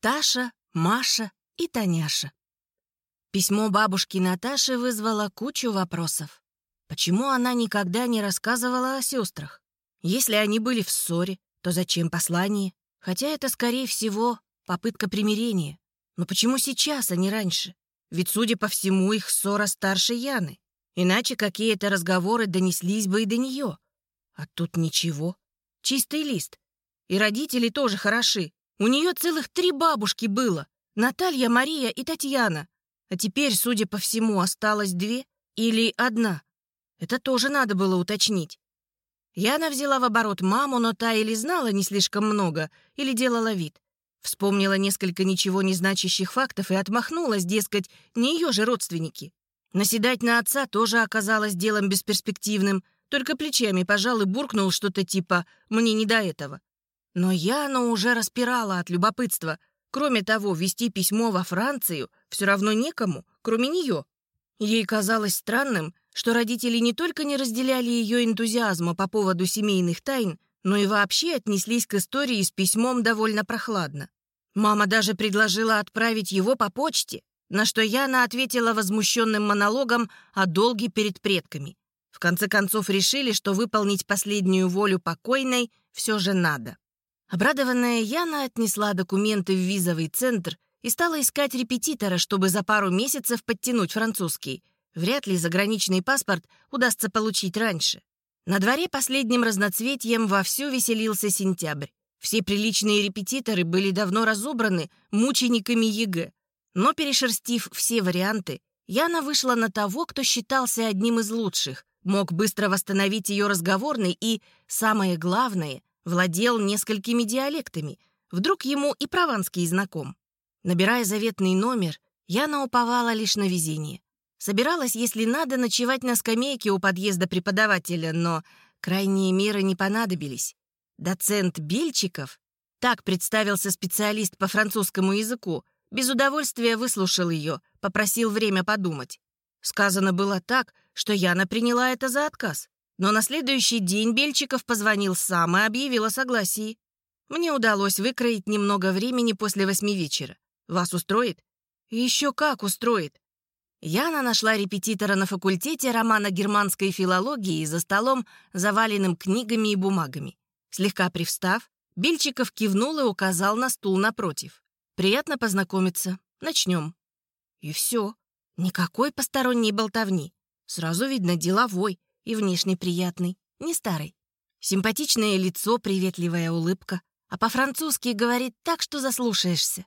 Таша, Маша и Таняша. Письмо бабушки Наташи вызвало кучу вопросов. Почему она никогда не рассказывала о сестрах? Если они были в ссоре, то зачем послание? Хотя это, скорее всего, попытка примирения. Но почему сейчас, а не раньше? Ведь, судя по всему, их ссора старше Яны. Иначе какие-то разговоры донеслись бы и до нее. А тут ничего. Чистый лист. И родители тоже хороши. У нее целых три бабушки было. Наталья, Мария и Татьяна. А теперь, судя по всему, осталось две или одна. Это тоже надо было уточнить. Яна взяла в оборот маму, но та или знала не слишком много, или делала вид. Вспомнила несколько ничего не значащих фактов и отмахнулась, дескать, не ее же родственники. Наседать на отца тоже оказалось делом бесперспективным, только плечами, пожалуй, буркнул что-то типа «мне не до этого». Но Яна уже распирала от любопытства. Кроме того, вести письмо во Францию все равно некому, кроме нее. Ей казалось странным, что родители не только не разделяли ее энтузиазма по поводу семейных тайн, но и вообще отнеслись к истории с письмом довольно прохладно. Мама даже предложила отправить его по почте, на что Яна ответила возмущенным монологом о долге перед предками. В конце концов решили, что выполнить последнюю волю покойной все же надо. Обрадованная Яна отнесла документы в визовый центр и стала искать репетитора, чтобы за пару месяцев подтянуть французский. Вряд ли заграничный паспорт удастся получить раньше. На дворе последним разноцветьем вовсю веселился сентябрь. Все приличные репетиторы были давно разобраны мучениками ЕГЭ. Но перешерстив все варианты, Яна вышла на того, кто считался одним из лучших, мог быстро восстановить ее разговорный и, самое главное, владел несколькими диалектами. Вдруг ему и прованский знаком. Набирая заветный номер, Яна уповала лишь на везение. Собиралась, если надо, ночевать на скамейке у подъезда преподавателя, но крайние меры не понадобились. Доцент Бельчиков, так представился специалист по французскому языку, без удовольствия выслушал ее, попросил время подумать. Сказано было так, что Яна приняла это за отказ. Но на следующий день Бельчиков позвонил сам и объявил о согласии. Мне удалось выкроить немного времени после восьми вечера. Вас устроит? Еще как устроит. Яна нашла репетитора на факультете романа германской филологии за столом, заваленным книгами и бумагами. Слегка привстав, Бельчиков кивнул и указал на стул напротив. «Приятно познакомиться. Начнем». И все. Никакой посторонней болтовни. Сразу видно деловой и внешне приятный, не старый. Симпатичное лицо, приветливая улыбка. А по-французски говорит так, что заслушаешься.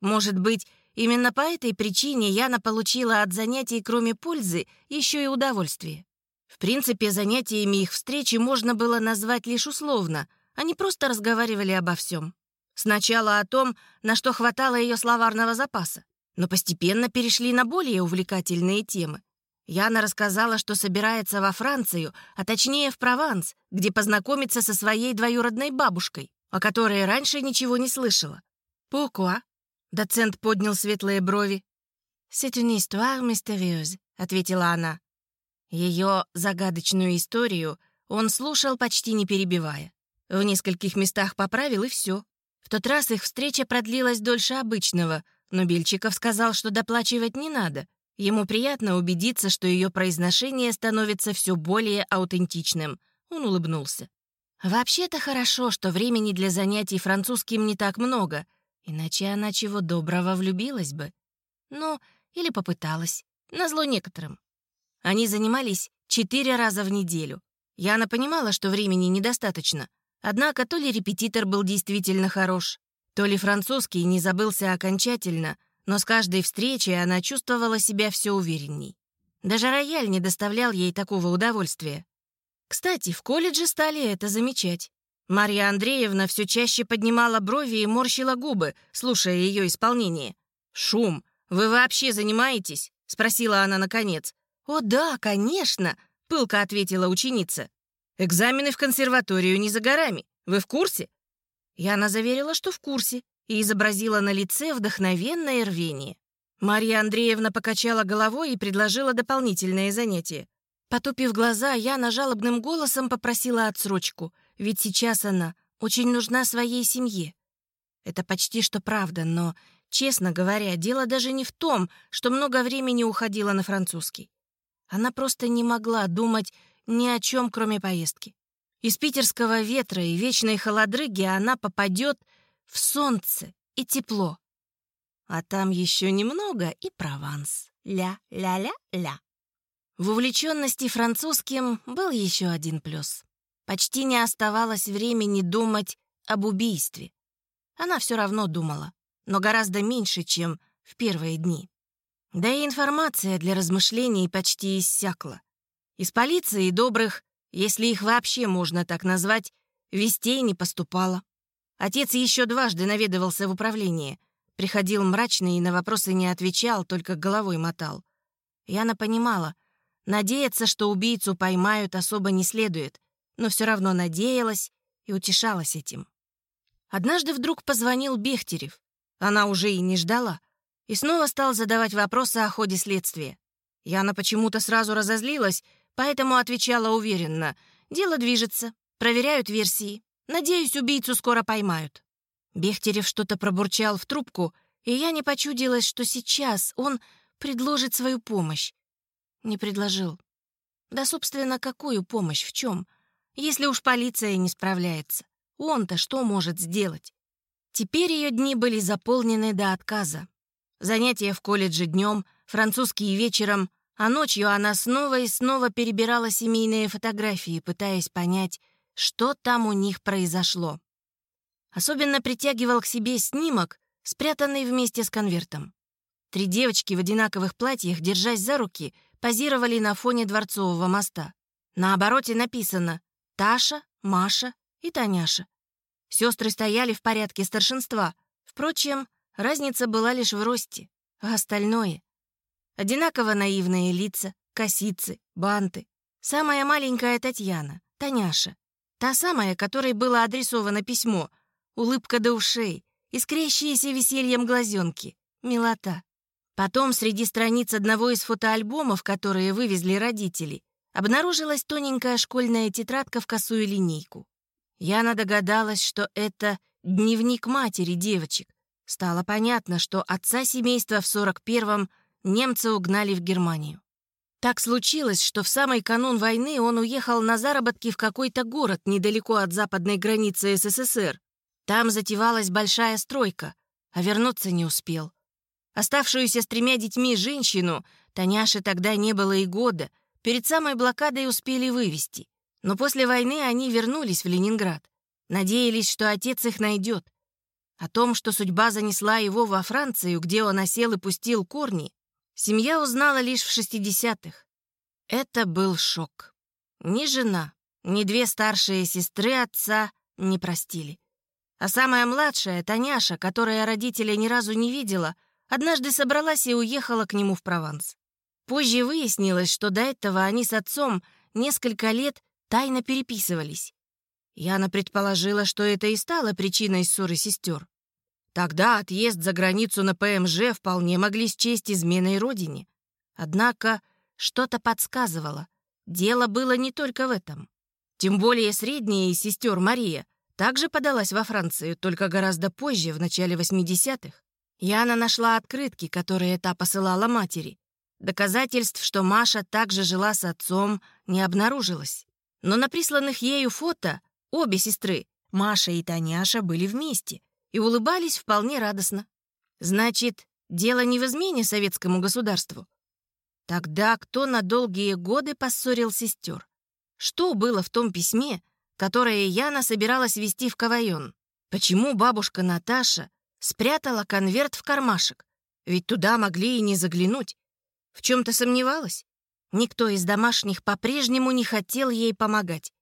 Может быть, Именно по этой причине Яна получила от занятий, кроме пользы, еще и удовольствие. В принципе, занятиями их встречи можно было назвать лишь условно. Они просто разговаривали обо всем. Сначала о том, на что хватало ее словарного запаса, но постепенно перешли на более увлекательные темы. Яна рассказала, что собирается во Францию, а точнее в Прованс, где познакомится со своей двоюродной бабушкой, о которой раньше ничего не слышала. «Pourquoi?» Доцент поднял светлые брови. «C'est une histoire mystérieuse», — ответила она. Ее загадочную историю он слушал, почти не перебивая. В нескольких местах поправил, и все. В тот раз их встреча продлилась дольше обычного, но Бельчиков сказал, что доплачивать не надо. Ему приятно убедиться, что ее произношение становится все более аутентичным. Он улыбнулся. «Вообще-то хорошо, что времени для занятий французским не так много», Иначе она чего доброго влюбилась бы. Ну, или попыталась. Назло некоторым. Они занимались четыре раза в неделю. Яна понимала, что времени недостаточно. Однако то ли репетитор был действительно хорош, то ли французский не забылся окончательно, но с каждой встречей она чувствовала себя все уверенней. Даже рояль не доставлял ей такого удовольствия. Кстати, в колледже стали это замечать. Марья Андреевна все чаще поднимала брови и морщила губы, слушая ее исполнение. «Шум! Вы вообще занимаетесь?» — спросила она наконец. «О да, конечно!» — пылко ответила ученица. «Экзамены в консерваторию не за горами. Вы в курсе?» Яна заверила, что в курсе, и изобразила на лице вдохновенное рвение. Марья Андреевна покачала головой и предложила дополнительное занятие. Потупив глаза, Яна жалобным голосом попросила отсрочку — ведь сейчас она очень нужна своей семье. Это почти что правда, но, честно говоря, дело даже не в том, что много времени уходило на французский. Она просто не могла думать ни о чем, кроме поездки. Из питерского ветра и вечной холодрыги она попадет в солнце и тепло. А там еще немного и Прованс. Ля-ля-ля-ля. В увлеченности французским был еще один плюс. Почти не оставалось времени думать об убийстве. Она все равно думала, но гораздо меньше, чем в первые дни. Да и информация для размышлений почти иссякла. Из полиции добрых, если их вообще можно так назвать, вестей не поступало. Отец еще дважды наведывался в управление. Приходил мрачный и на вопросы не отвечал, только головой мотал. Яна понимала, надеяться, что убийцу поймают, особо не следует, но все равно надеялась и утешалась этим. Однажды вдруг позвонил Бехтерев. Она уже и не ждала. И снова стал задавать вопросы о ходе следствия. Яна почему-то сразу разозлилась, поэтому отвечала уверенно. «Дело движется. Проверяют версии. Надеюсь, убийцу скоро поймают». Бехтерев что-то пробурчал в трубку, и я не почудилась, что сейчас он предложит свою помощь. Не предложил. Да, собственно, какую помощь, в чем? Если уж полиция не справляется, он-то что может сделать? Теперь ее дни были заполнены до отказа. Занятия в колледже днем, французские вечером, а ночью она снова и снова перебирала семейные фотографии, пытаясь понять, что там у них произошло. Особенно притягивал к себе снимок, спрятанный вместе с конвертом. Три девочки в одинаковых платьях, держась за руки, позировали на фоне Дворцового моста. На обороте написано «Таша», «Маша» и «Таняша». Сестры стояли в порядке старшинства. Впрочем, разница была лишь в росте, а остальное — одинаково наивные лица, косицы, банты. Самая маленькая Татьяна, Таняша, Та самая, которой было адресовано письмо. Улыбка до ушей, искрящиеся весельем глазенки. Милота. Потом среди страниц одного из фотоальбомов, которые вывезли родители, обнаружилась тоненькая школьная тетрадка в косую линейку. Яна догадалась, что это дневник матери девочек. Стало понятно, что отца семейства в 41-м немцы угнали в Германию. Так случилось, что в самый канун войны он уехал на заработки в какой-то город недалеко от западной границы СССР. Там затевалась большая стройка, а вернуться не успел. Оставшуюся с тремя детьми женщину, Таняше тогда не было и года, перед самой блокадой успели вывести. Но после войны они вернулись в Ленинград. Надеялись, что отец их найдет. О том, что судьба занесла его во Францию, где он осел и пустил корни, Семья узнала лишь в 60-х. Это был шок. Ни жена, ни две старшие сестры отца не простили. А самая младшая, Таняша, которая родителя ни разу не видела, однажды собралась и уехала к нему в Прованс. Позже выяснилось, что до этого они с отцом несколько лет тайно переписывались. Яна предположила, что это и стало причиной ссоры сестер. Тогда отъезд за границу на ПМЖ вполне могли счесть изменой родине. Однако что-то подсказывало. Дело было не только в этом. Тем более средняя из сестер Мария также подалась во Францию, только гораздо позже, в начале 80-х. Яна нашла открытки, которые та посылала матери. Доказательств, что Маша также жила с отцом, не обнаружилось. Но на присланных ею фото обе сестры, Маша и Таняша, были вместе — и улыбались вполне радостно. Значит, дело не в измене советскому государству. Тогда кто на долгие годы поссорил сестер? Что было в том письме, которое Яна собиралась вести в Кавайон? Почему бабушка Наташа спрятала конверт в кармашек? Ведь туда могли и не заглянуть. В чем-то сомневалась? Никто из домашних по-прежнему не хотел ей помогать.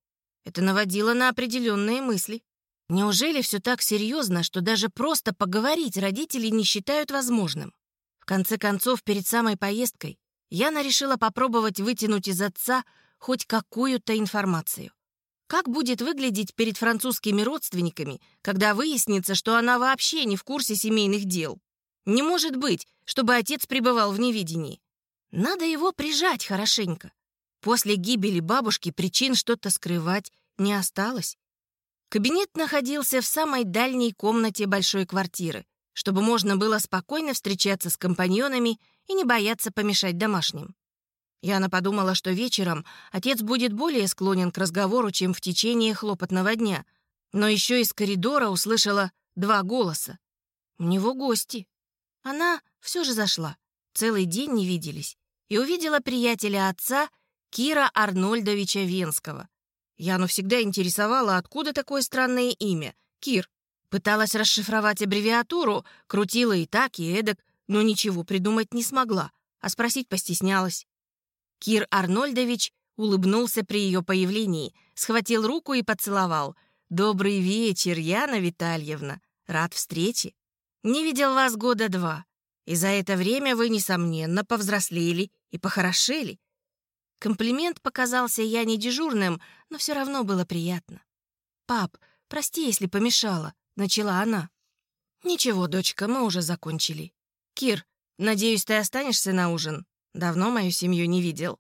Это наводило на определенные мысли. Неужели все так серьезно, что даже просто поговорить родители не считают возможным? В конце концов, перед самой поездкой Яна решила попробовать вытянуть из отца хоть какую-то информацию. Как будет выглядеть перед французскими родственниками, когда выяснится, что она вообще не в курсе семейных дел? Не может быть, чтобы отец пребывал в невидении. Надо его прижать хорошенько. После гибели бабушки причин что-то скрывать не осталось. Кабинет находился в самой дальней комнате большой квартиры, чтобы можно было спокойно встречаться с компаньонами и не бояться помешать домашним. Яна подумала, что вечером отец будет более склонен к разговору, чем в течение хлопотного дня, но еще из коридора услышала два голоса. У него гости. Она все же зашла. Целый день не виделись. И увидела приятеля отца Кира Арнольдовича Венского. Яну всегда интересовало, откуда такое странное имя — Кир. Пыталась расшифровать аббревиатуру, крутила и так, и эдак, но ничего придумать не смогла, а спросить постеснялась. Кир Арнольдович улыбнулся при ее появлении, схватил руку и поцеловал. «Добрый вечер, Яна Витальевна. Рад встрече. Не видел вас года два, и за это время вы, несомненно, повзрослели и похорошели». Комплимент показался я не дежурным, но все равно было приятно. «Пап, прости, если помешала», — начала она. «Ничего, дочка, мы уже закончили. Кир, надеюсь, ты останешься на ужин? Давно мою семью не видел».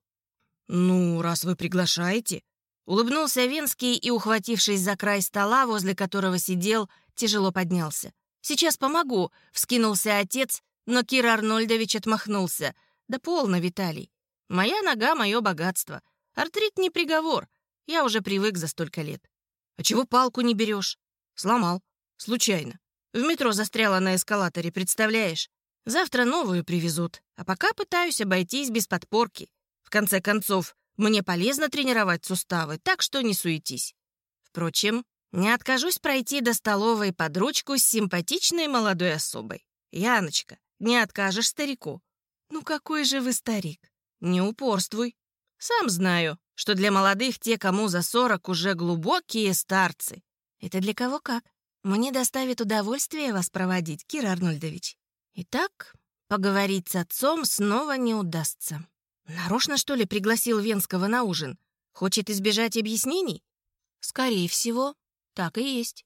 «Ну, раз вы приглашаете...» Улыбнулся Венский и, ухватившись за край стола, возле которого сидел, тяжело поднялся. «Сейчас помогу», — вскинулся отец, но Кир Арнольдович отмахнулся. «Да полно, Виталий. Моя нога — мое богатство. Артрит не приговор. Я уже привык за столько лет. А чего палку не берешь? Сломал. Случайно. В метро застряла на эскалаторе, представляешь? Завтра новую привезут. А пока пытаюсь обойтись без подпорки. В конце концов, мне полезно тренировать суставы, так что не суетись. Впрочем, не откажусь пройти до столовой под ручку с симпатичной молодой особой. Яночка, не откажешь старику. Ну какой же вы старик? Не упорствуй. Сам знаю, что для молодых те, кому за сорок, уже глубокие старцы. Это для кого как? Мне доставит удовольствие вас проводить, Кир Арнольдович. Итак, поговорить с отцом снова не удастся. Нарочно, что ли, пригласил Венского на ужин? Хочет избежать объяснений? Скорее всего, так и есть.